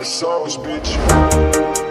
the sauce, bitch.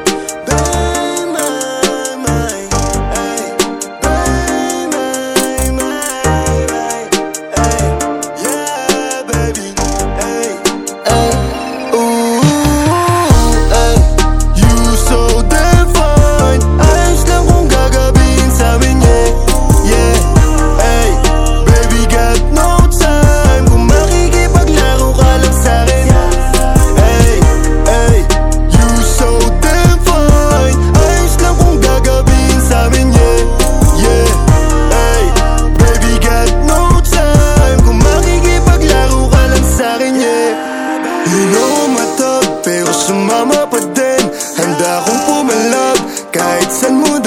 Di na umatag pero sumama pa din. Handa akong pumalab kahit saan mo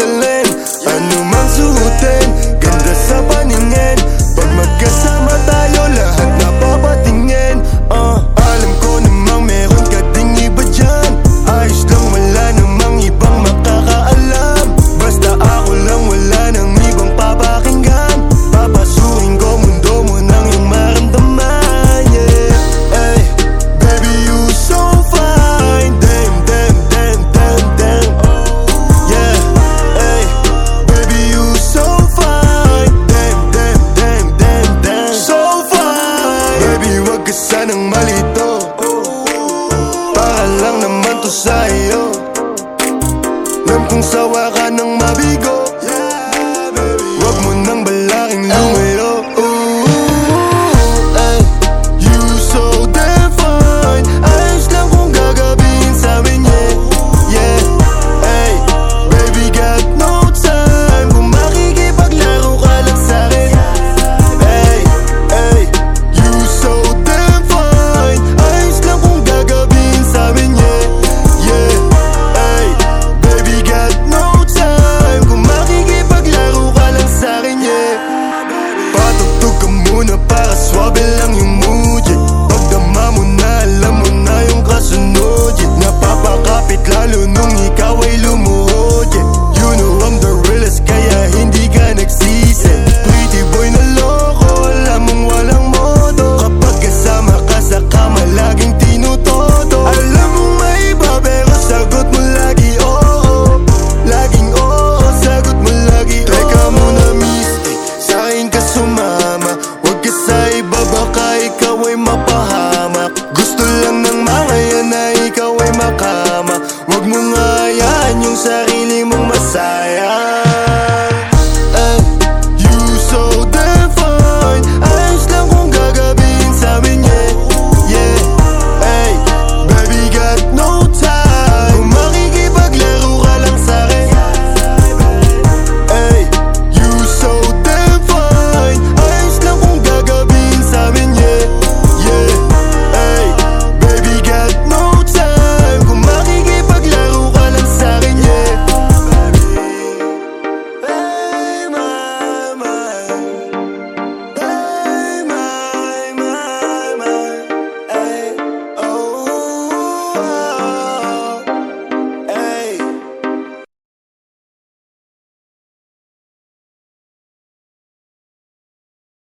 desire